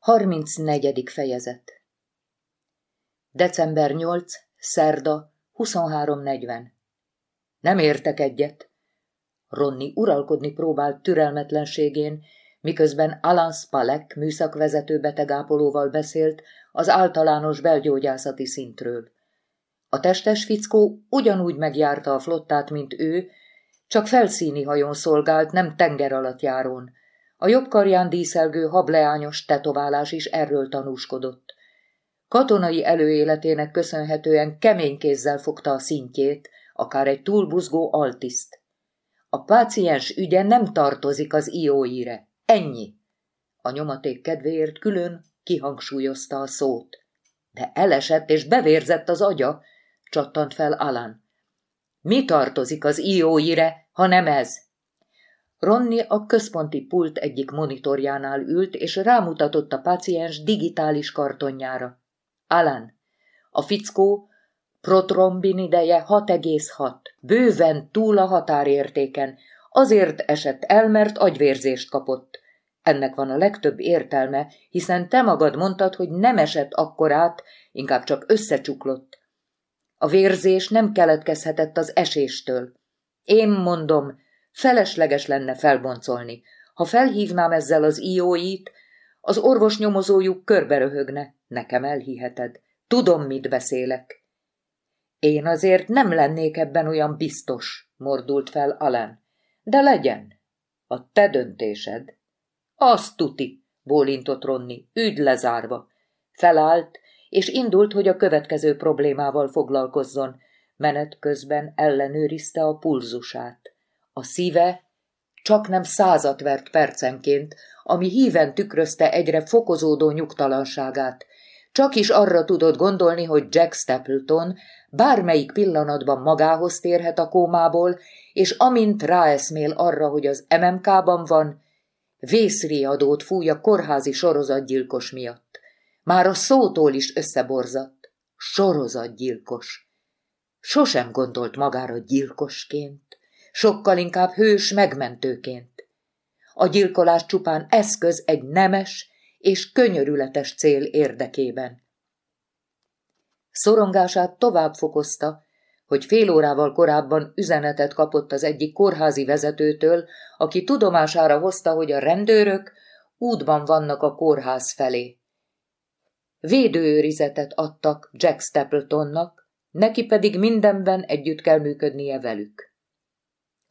34. fejezet December 8. Szerda, 23.40 Nem értek egyet. Ronni uralkodni próbált türelmetlenségén, miközben Alan Spalek műszakvezető betegápolóval beszélt az általános belgyógyászati szintről. A testes fickó ugyanúgy megjárta a flottát, mint ő, csak felszíni hajón szolgált, nem tenger alatt járón. A jobb karján díszelgő hableányos tetoválás is erről tanúskodott. Katonai előéletének köszönhetően kemény kézzel fogta a szintjét, akár egy túlbuzgó altiszt. A páciens ügye nem tartozik az ióire. Ennyi. A nyomaték kedvéért külön kihangsúlyozta a szót. De elesett és bevérzett az agya, csattant fel Alan. Mi tartozik az ióire, ha nem ez? Ronni a központi pult egyik monitorjánál ült, és rámutatott a páciens digitális kartonjára. Alan, a fickó protrombin ideje 6,6, bőven túl a határértéken, azért esett el, mert agyvérzést kapott. Ennek van a legtöbb értelme, hiszen te magad mondtad, hogy nem esett akkorát, inkább csak összecsuklott. A vérzés nem keletkezhetett az eséstől. Én mondom, Felesleges lenne felboncolni. Ha felhívnám ezzel az ióit, az orvos nyomozójuk körberöhögne. Nekem elhiheted. Tudom, mit beszélek. Én azért nem lennék ebben olyan biztos, mordult fel Alan. De legyen. A te döntésed. Azt tuti, bólintott Ronni, ügy lezárva. Felállt, és indult, hogy a következő problémával foglalkozzon. Menet közben ellenőrizte a pulzusát. A szíve csak nem százat vert percenként, ami híven tükrözte egyre fokozódó nyugtalanságát. Csak is arra tudott gondolni, hogy Jack Stapleton bármelyik pillanatban magához térhet a kómából, és amint ráeszmél arra, hogy az MMK-ban van, vészriadót fúj a kórházi sorozatgyilkos miatt. Már a szótól is összeborzadt. Sorozatgyilkos. Sosem gondolt magára gyilkosként sokkal inkább hős megmentőként. A gyilkolás csupán eszköz egy nemes és könyörületes cél érdekében. Szorongását tovább fokozta, hogy fél órával korábban üzenetet kapott az egyik kórházi vezetőtől, aki tudomására hozta, hogy a rendőrök útban vannak a kórház felé. Védőőrizetet adtak Jack Stapletonnak, neki pedig mindenben együtt kell működnie velük.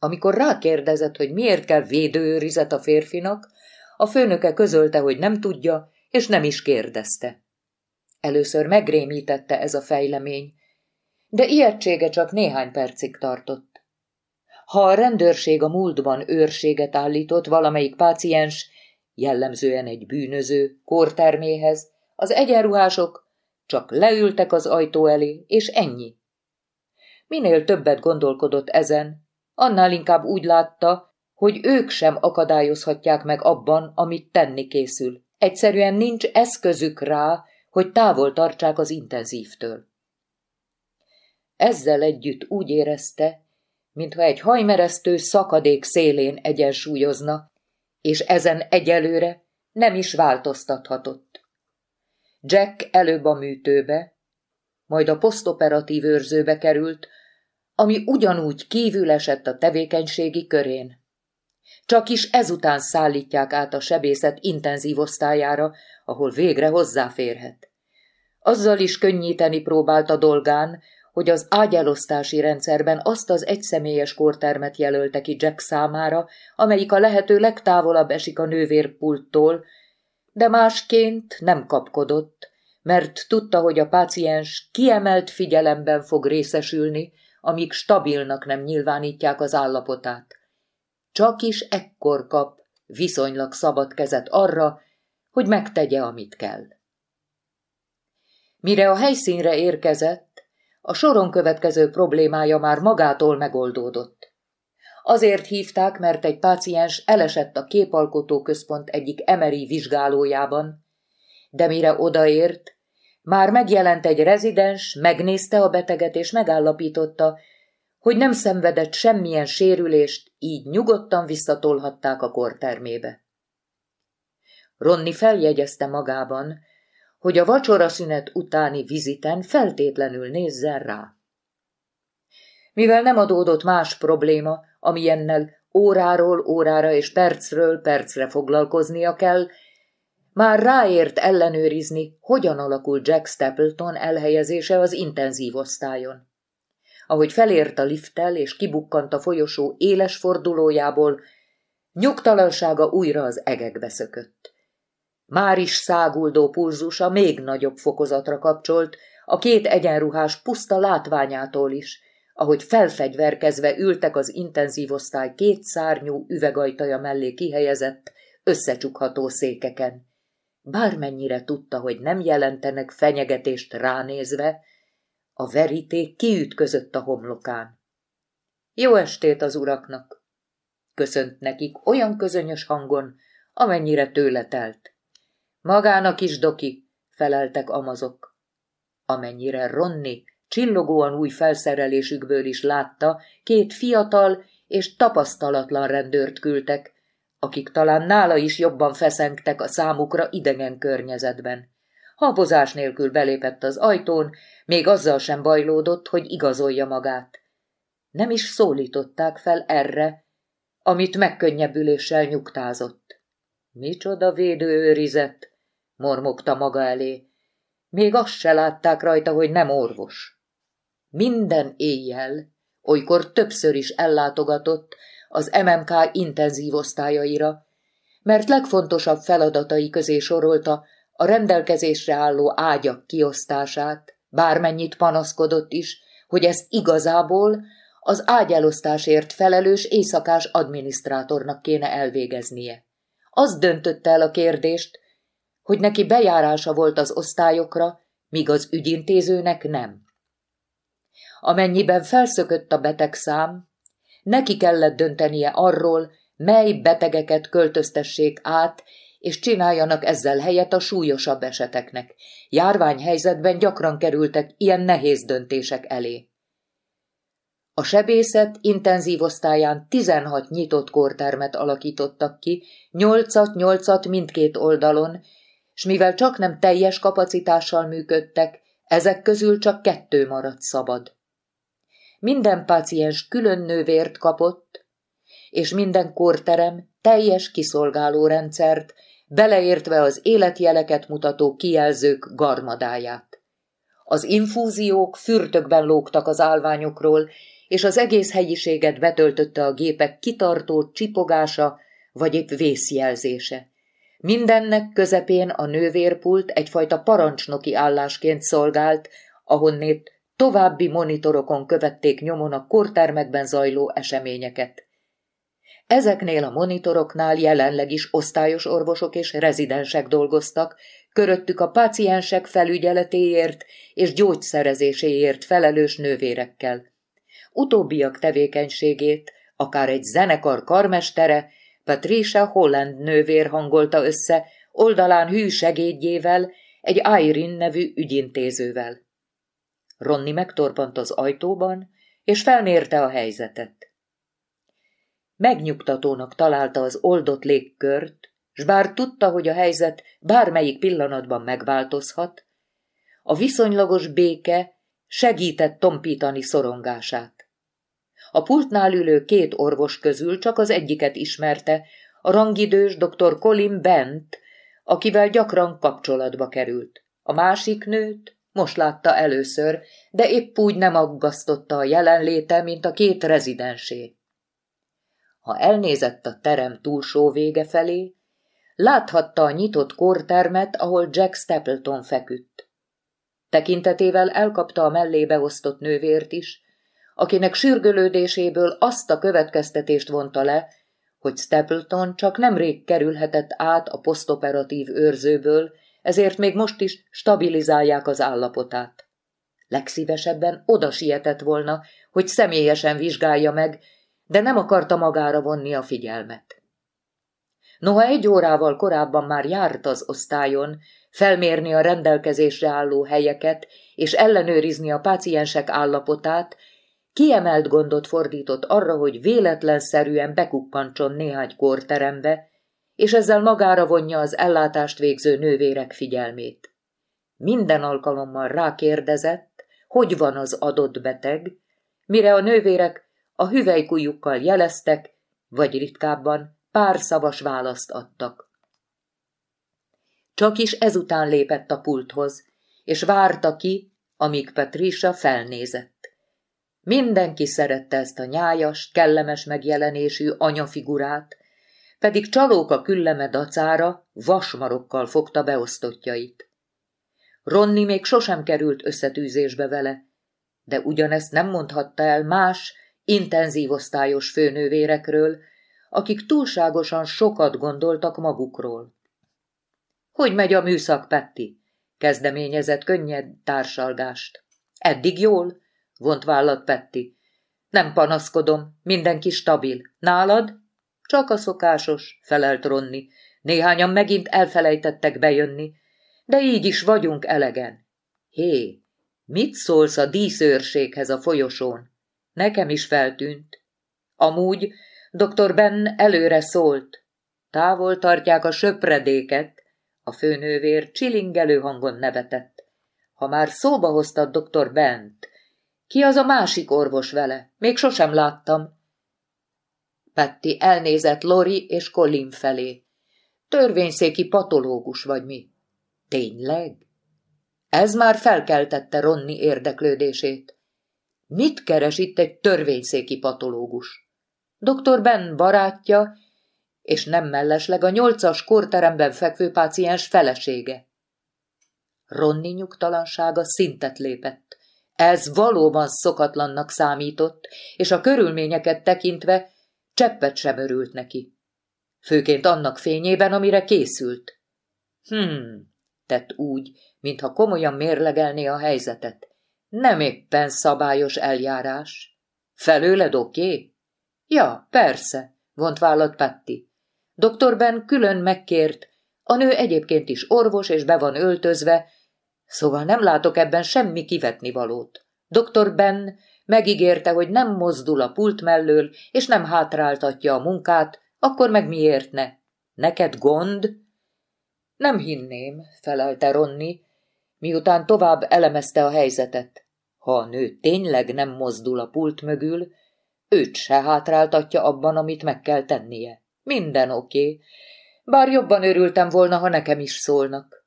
Amikor rákérdezett, hogy miért kell védőőrizet a férfinak, a főnöke közölte, hogy nem tudja, és nem is kérdezte. Először megrémítette ez a fejlemény, de ijegysége csak néhány percig tartott. Ha a rendőrség a múltban őrséget állított valamelyik páciens, jellemzően egy bűnöző, kórterméhez, az egyenruhások csak leültek az ajtó elé, és ennyi. Minél többet gondolkodott ezen, annál inkább úgy látta, hogy ők sem akadályozhatják meg abban, amit tenni készül. Egyszerűen nincs eszközük rá, hogy távol tartsák az intenzívtől. Ezzel együtt úgy érezte, mintha egy hajmeresztő szakadék szélén egyensúlyozna, és ezen egyelőre nem is változtathatott. Jack előbb a műtőbe, majd a posztoperatív őrzőbe került, ami ugyanúgy kívül esett a tevékenységi körén. Csak is ezután szállítják át a sebészet intenzív osztályára, ahol végre hozzáférhet. Azzal is könnyíteni próbált a dolgán, hogy az ágyelosztási rendszerben azt az egyszemélyes kórtermet jelölte ki Jack számára, amelyik a lehető legtávolabb esik a nővérpulttól, de másként nem kapkodott, mert tudta, hogy a páciens kiemelt figyelemben fog részesülni, amíg stabilnak nem nyilvánítják az állapotát. Csak is ekkor kap viszonylag szabad kezet arra, hogy megtegye, amit kell. Mire a helyszínre érkezett, a soron következő problémája már magától megoldódott. Azért hívták, mert egy páciens elesett a képalkotó központ egyik emeri vizsgálójában, de mire odaért, már megjelent egy rezidens, megnézte a beteget és megállapította, hogy nem szenvedett semmilyen sérülést, így nyugodtan visszatolhatták a kortermébe. Ronni feljegyezte magában, hogy a vacsora szünet utáni viziten feltétlenül nézzen rá. Mivel nem adódott más probléma, amilyennel óráról órára és percről percre foglalkoznia kell, már ráért ellenőrizni, hogyan alakul Jack Stapleton elhelyezése az intenzív osztályon. Ahogy felért a lifttel és kibukkant a folyosó éles fordulójából, nyugtalansága újra az egekbe szökött. Már is száguldó pulzusa még nagyobb fokozatra kapcsolt, a két egyenruhás puszta látványától is, ahogy felfegyverkezve ültek az intenzív osztály két szárnyú üvegajtaja mellé kihelyezett, összecsukható székeken. Bármennyire tudta, hogy nem jelentenek fenyegetést ránézve, a veríték kiütközött a homlokán. Jó estét az uraknak! Köszönt nekik olyan közönyös hangon, amennyire tőle telt. Magának is, doki, feleltek amazok. Amennyire Ronni csillogóan új felszerelésükből is látta, két fiatal és tapasztalatlan rendőrt küldtek, akik talán nála is jobban feszengtek a számukra idegen környezetben. Habozás nélkül belépett az ajtón, még azzal sem bajlódott, hogy igazolja magát. Nem is szólították fel erre, amit megkönnyebbüléssel nyugtázott. Micsoda védőőrizet, mormogta maga elé. Még azt se látták rajta, hogy nem orvos. Minden éjjel, olykor többször is ellátogatott az MMK intenzív osztályaira, mert legfontosabb feladatai közé sorolta a rendelkezésre álló ágyak kiosztását, bármennyit panaszkodott is, hogy ez igazából az ágyelosztásért felelős éjszakás adminisztrátornak kéne elvégeznie. Az döntötte el a kérdést, hogy neki bejárása volt az osztályokra, míg az ügyintézőnek nem. Amennyiben felszökött a betegszám, neki kellett döntenie arról, mely betegeket költöztessék át, és csináljanak ezzel helyet a súlyosabb eseteknek. Járványhelyzetben gyakran kerültek ilyen nehéz döntések elé. A sebészet intenzív osztályán 16 nyitott kórtermet alakítottak ki, 8-8 mindkét oldalon, s mivel csak nem teljes kapacitással működtek, ezek közül csak kettő maradt szabad. Minden páciens külön nővért kapott, és minden kórterem teljes kiszolgáló rendszert, beleértve az életjeleket mutató kijelzők garmadáját. Az infúziók fürtökben lógtak az állványokról, és az egész helyiséget betöltötte a gépek kitartó csipogása vagy épp vészjelzése. Mindennek közepén a nővérpult egyfajta parancsnoki állásként szolgált, ahonnét további monitorokon követték nyomon a kortermekben zajló eseményeket. Ezeknél a monitoroknál jelenleg is osztályos orvosok és rezidensek dolgoztak, köröttük a páciensek felügyeletéért és gyógyszerezéséért felelős nővérekkel. Utóbbiak tevékenységét akár egy zenekar karmestere, Patricia Holland nővér hangolta össze, oldalán hű segédjével, egy Irene nevű ügyintézővel. Ronni megtorpant az ajtóban, és felmérte a helyzetet. Megnyugtatónak találta az oldott légkört, s bár tudta, hogy a helyzet bármelyik pillanatban megváltozhat, a viszonylagos béke segített tompítani szorongását. A pultnál ülő két orvos közül csak az egyiket ismerte, a rangidős dr. Colin Bent, akivel gyakran kapcsolatba került. A másik nőt most látta először, de épp úgy nem aggasztotta a jelenléte, mint a két rezidensé. Ha elnézett a terem túlsó vége felé, láthatta a nyitott kórtermet, ahol Jack Stapleton feküdt. Tekintetével elkapta a mellébe osztott nővért is, akinek sürgölődéséből azt a következtetést vonta le, hogy Stapleton csak nemrég kerülhetett át a posztoperatív őrzőből, ezért még most is stabilizálják az állapotát. Legszívesebben oda sietett volna, hogy személyesen vizsgálja meg, de nem akarta magára vonni a figyelmet. Noha egy órával korábban már járt az osztályon, felmérni a rendelkezésre álló helyeket és ellenőrizni a páciensek állapotát, kiemelt gondot fordított arra, hogy véletlenszerűen bekukkancson néhány kórterembe, és ezzel magára vonja az ellátást végző nővérek figyelmét. Minden alkalommal rákérdezett, hogy van az adott beteg, mire a nővérek a hüvelykujjukkal jeleztek, vagy ritkábban pár szavas választ adtak. Csak is ezután lépett a pulthoz, és várta ki, amíg Patricia felnézett. Mindenki szerette ezt a nyájas, kellemes megjelenésű anyafigurát, pedig csalóka külleme dacára vasmarokkal fogta beosztottjait. Ronni még sosem került összetűzésbe vele, de ugyanezt nem mondhatta el más, intenzív osztályos főnővérekről, akik túlságosan sokat gondoltak magukról. Hogy megy a műszak, Petti? kezdeményezett könnyed társalgást. Eddig jól, vont vállat Petti. Nem panaszkodom, mindenki stabil. Nálad? Csak a szokásos, felelt Ronni. Néhányan megint elfelejtettek bejönni, de így is vagyunk elegen. Hé, mit szólsz a díszőrséghez a folyosón? Nekem is feltűnt. Amúgy dr. Ben előre szólt. Távol tartják a söpredéket, a főnővér csilingelő hangon nevetett. Ha már szóba hoztad dr. Bent, ki az a másik orvos vele? Még sosem láttam. Petty elnézett Lori és Colin felé. Törvényszéki patológus vagy mi? Tényleg? Ez már felkeltette Ronni érdeklődését. Mit keres itt egy törvényszéki patológus? Dr. Ben barátja, és nem mellesleg a nyolcas korteremben fekvő páciens felesége. Ronni nyugtalansága szintet lépett. Ez valóban szokatlannak számított, és a körülményeket tekintve cseppet sem örült neki. Főként annak fényében, amire készült. Hmm, tett úgy, mintha komolyan mérlegelné a helyzetet. Nem éppen szabályos eljárás. Felőled oké? Okay? Ja, persze, vont vállat Patti. Dr. Ben külön megkért, a nő egyébként is orvos és be van öltözve, szóval nem látok ebben semmi kivetni valót. Dr. Ben megígérte, hogy nem mozdul a pult mellől, és nem hátráltatja a munkát, akkor meg miért ne? Neked gond? Nem hinném, felelte Ronni, miután tovább elemezte a helyzetet. Ha a nő tényleg nem mozdul a pult mögül, őt se hátráltatja abban, amit meg kell tennie. Minden oké, bár jobban örültem volna, ha nekem is szólnak.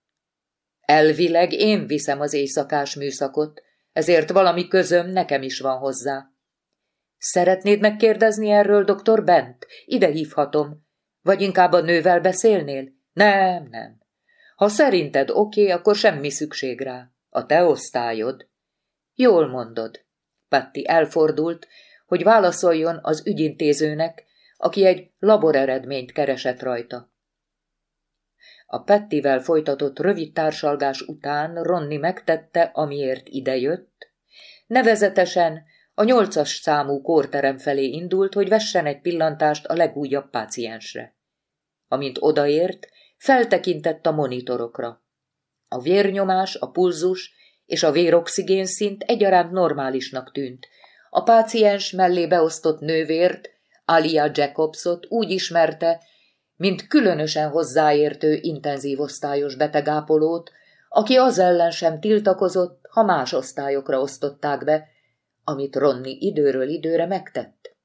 Elvileg én viszem az éjszakás műszakot, ezért valami közöm nekem is van hozzá. Szeretnéd megkérdezni erről, doktor Bent? Ide hívhatom. Vagy inkább a nővel beszélnél? Nem, nem. Ha szerinted oké, okay, akkor semmi szükség rá. A te osztályod. Jól mondod. Patti elfordult, hogy válaszoljon az ügyintézőnek, aki egy laboreredményt keresett rajta. A Pettivel folytatott rövid társalgás után Ronni megtette, amiért idejött, nevezetesen a nyolcas számú kórterem felé indult, hogy vessen egy pillantást a legújabb páciensre. Amint odaért, feltekintett a monitorokra. A vérnyomás, a pulzus és a véroxigén szint egyaránt normálisnak tűnt. A páciens mellé beosztott nővért, Alia Jacobsot úgy ismerte, mint különösen hozzáértő intenzív osztályos betegápolót, aki az ellen sem tiltakozott, ha más osztályokra osztották be, amit Ronni időről időre megtett.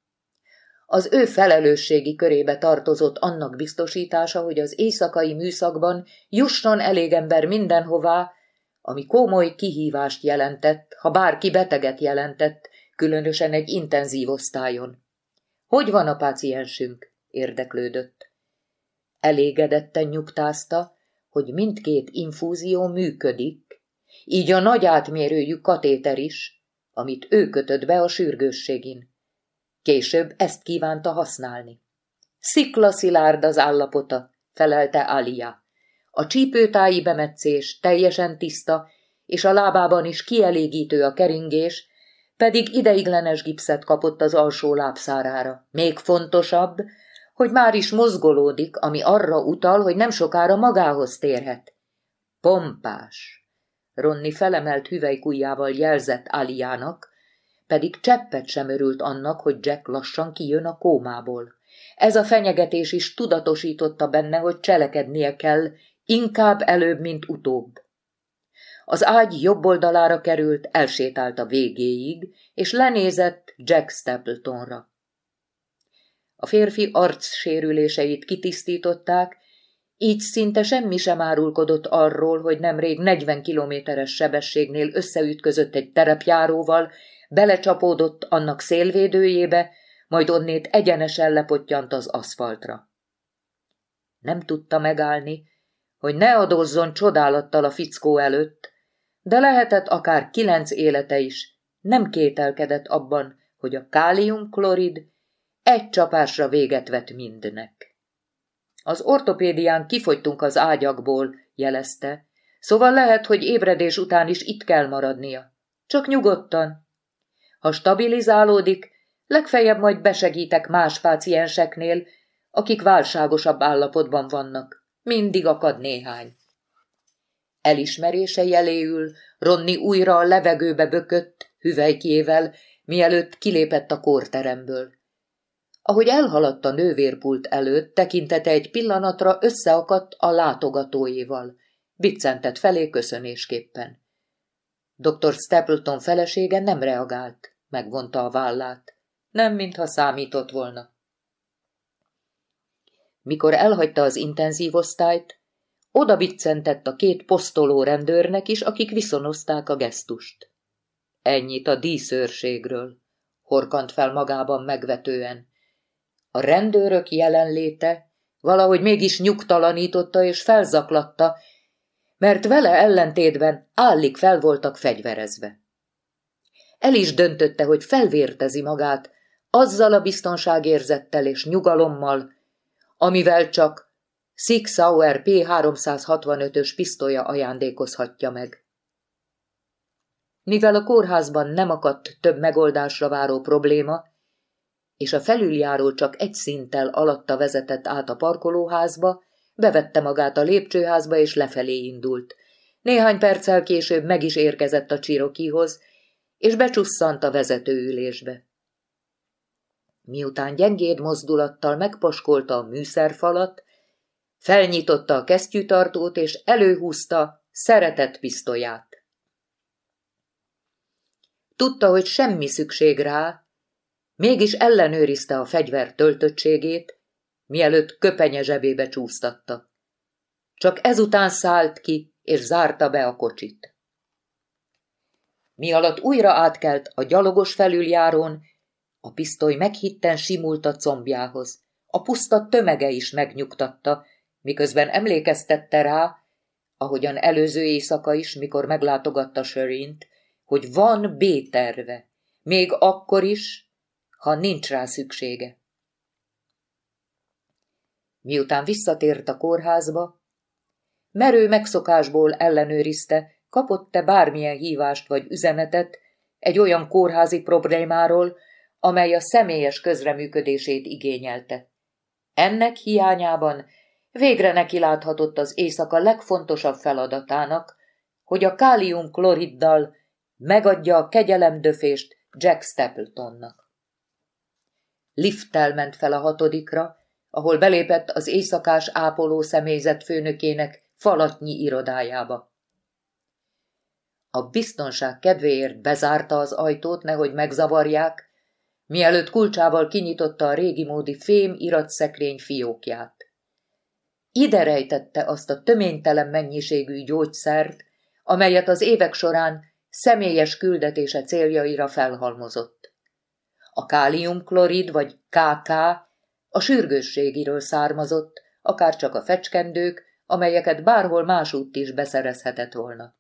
Az ő felelősségi körébe tartozott annak biztosítása, hogy az éjszakai műszakban jusson elég ember mindenhová, ami komoly kihívást jelentett, ha bárki beteget jelentett, különösen egy intenzív osztályon. Hogy van a páciensünk? érdeklődött. Elégedetten nyugtázta, hogy mindkét infúzió működik, így a nagy átmérőjű katéter is, amit ő kötött be a sürgősségin. Később ezt kívánta használni. Szikla szilárd az állapota, felelte Alia. A csípőtáji bemetszés teljesen tiszta, és a lábában is kielégítő a keringés, pedig ideiglenes gipszet kapott az alsó lábszárára. Még fontosabb, hogy már is mozgolódik, ami arra utal, hogy nem sokára magához térhet. Pompás. Ronni felemelt hüvelykujjával jelzett Aliának, pedig cseppet sem örült annak, hogy Jack lassan kijön a kómából. Ez a fenyegetés is tudatosította benne, hogy cselekednie kell, inkább előbb, mint utóbb. Az ágy jobb oldalára került, elsétált a végéig, és lenézett Jack Stapletonra. A férfi arcsérüléseit kitisztították, így szinte semmi sem árulkodott arról, hogy nemrég 40 kilométeres sebességnél összeütközött egy terepjáróval, belecsapódott annak szélvédőjébe, majd onnét egyenesen lepottyant az aszfaltra. Nem tudta megállni, hogy ne adózzon csodálattal a fickó előtt, de lehetett akár kilenc élete is, nem kételkedett abban, hogy a káliumklorid egy csapásra véget vet mindnek. Az ortopédián kifogytunk az ágyakból, jelezte, szóval lehet, hogy ébredés után is itt kell maradnia. Csak nyugodtan. Ha stabilizálódik, legfeljebb majd besegítek más pácienseknél, akik válságosabb állapotban vannak. Mindig akad néhány. Elismerése jeléül Ronni újra a levegőbe bökött, hüvelykjével, mielőtt kilépett a kórteremből. Ahogy elhaladt a nővérpult előtt, tekintete egy pillanatra összeakadt a látogatóival. Biccentett felé köszönésképpen. Dr. Stapleton felesége nem reagált, megvonta a vállát. Nem, mintha számított volna. Mikor elhagyta az intenzív osztályt, oda biccentett a két posztoló rendőrnek is, akik viszonozták a gesztust. Ennyit a díszőrségről, horkant fel magában megvetően. A rendőrök jelenléte valahogy mégis nyugtalanította és felzaklatta, mert vele ellentétben állig fel voltak fegyverezve. El is döntötte, hogy felvértezi magát, azzal a biztonságérzettel és nyugalommal, amivel csak Six Sauer P365-ös pisztolya ajándékozhatja meg. Mivel a kórházban nem akadt több megoldásra váró probléma, és a felüljáró csak egy szinttel alatta vezetett át a parkolóházba, bevette magát a lépcsőházba és lefelé indult. Néhány perccel később meg is érkezett a csirokihoz, és becsusszant a vezetőülésbe. Miután gyengéd mozdulattal megpaskolta a műszerfalat, felnyitotta a kesztyűtartót és előhúzta szeretett pisztolyát. Tudta, hogy semmi szükség rá, Mégis ellenőrizte a fegyver töltöttségét, mielőtt köpenye zsebébe csúsztatta. Csak ezután szállt ki, és zárta be a kocsit. Mi alatt újra átkelt a gyalogos felüljárón, a pisztoly meghitten simult a combjához. A puszta tömege is megnyugtatta, miközben emlékeztette rá, ahogyan előző éjszaka is, mikor meglátogatta Sörint, hogy van B-terve, még akkor is, ha nincs rá szüksége. Miután visszatért a kórházba, merő megszokásból ellenőrizte, kapott-e bármilyen hívást vagy üzenetet egy olyan kórházi problémáról, amely a személyes közreműködését igényelte. Ennek hiányában végre neki láthatott az éjszaka legfontosabb feladatának, hogy a kálium-kloriddal megadja a kegyelemdöfést Jack Stapletonnak. Lifttel ment fel a hatodikra, ahol belépett az éjszakás ápoló személyzet főnökének falatnyi irodájába. A biztonság kedvéért bezárta az ajtót, nehogy megzavarják, mielőtt kulcsával kinyitotta a régi módi fém iratszekrény fiókját. Ide rejtette azt a töménytelen mennyiségű gyógyszert, amelyet az évek során személyes küldetése céljaira felhalmozott. A káliumklorid vagy KK a sürgősségiről származott, akár csak a fecskendők, amelyeket bárhol másútt is beszerezhetett volna.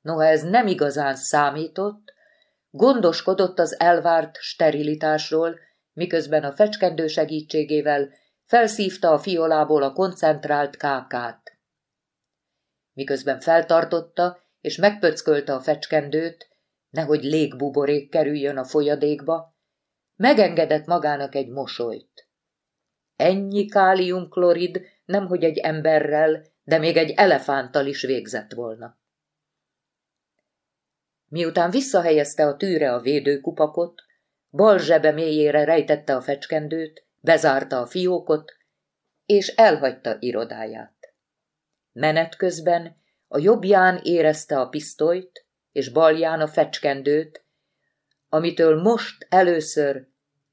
Noha ez nem igazán számított, gondoskodott az elvárt sterilitásról, miközben a fecskendő segítségével felszívta a fiolából a koncentrált kákát. Miközben feltartotta és megpöckölte a fecskendőt, nehogy légbuborék kerüljön a folyadékba, megengedett magának egy mosolyt. Ennyi káliumklorid nemhogy egy emberrel, de még egy elefánttal is végzett volna. Miután visszahelyezte a tűre a védőkupakot, bal zsebe mélyére rejtette a fecskendőt, bezárta a fiókot, és elhagyta irodáját. Menet közben a jobbján érezte a pisztolyt, és balján a fecskendőt, amitől most először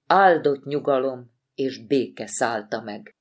áldott nyugalom és béke szállta meg.